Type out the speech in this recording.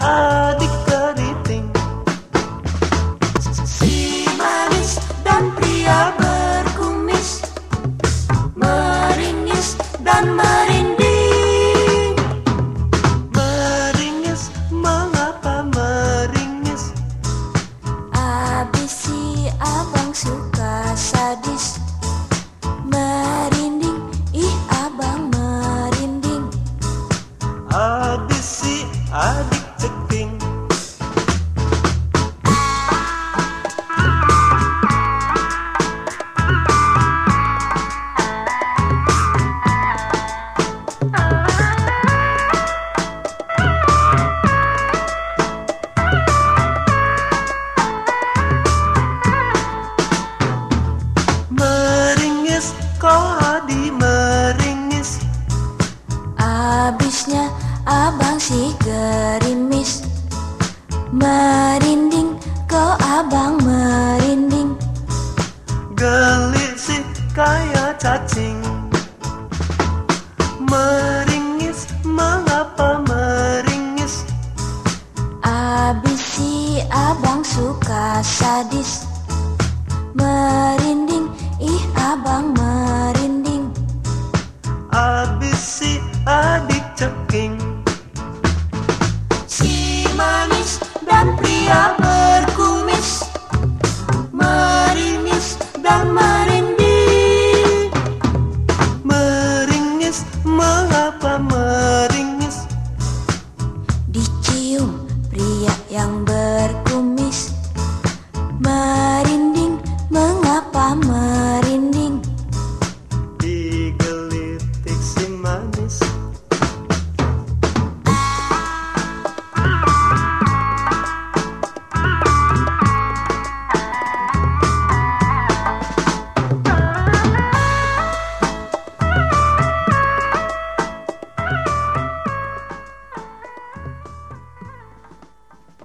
as kau hadi meringis. Abisnya abang si gerimis. Merinding kau abang merinding. Gelisih kaya cacing. Meringis mengapa meringis? Abis si abang suka sadis. Merinding ih abang mengapa mengapa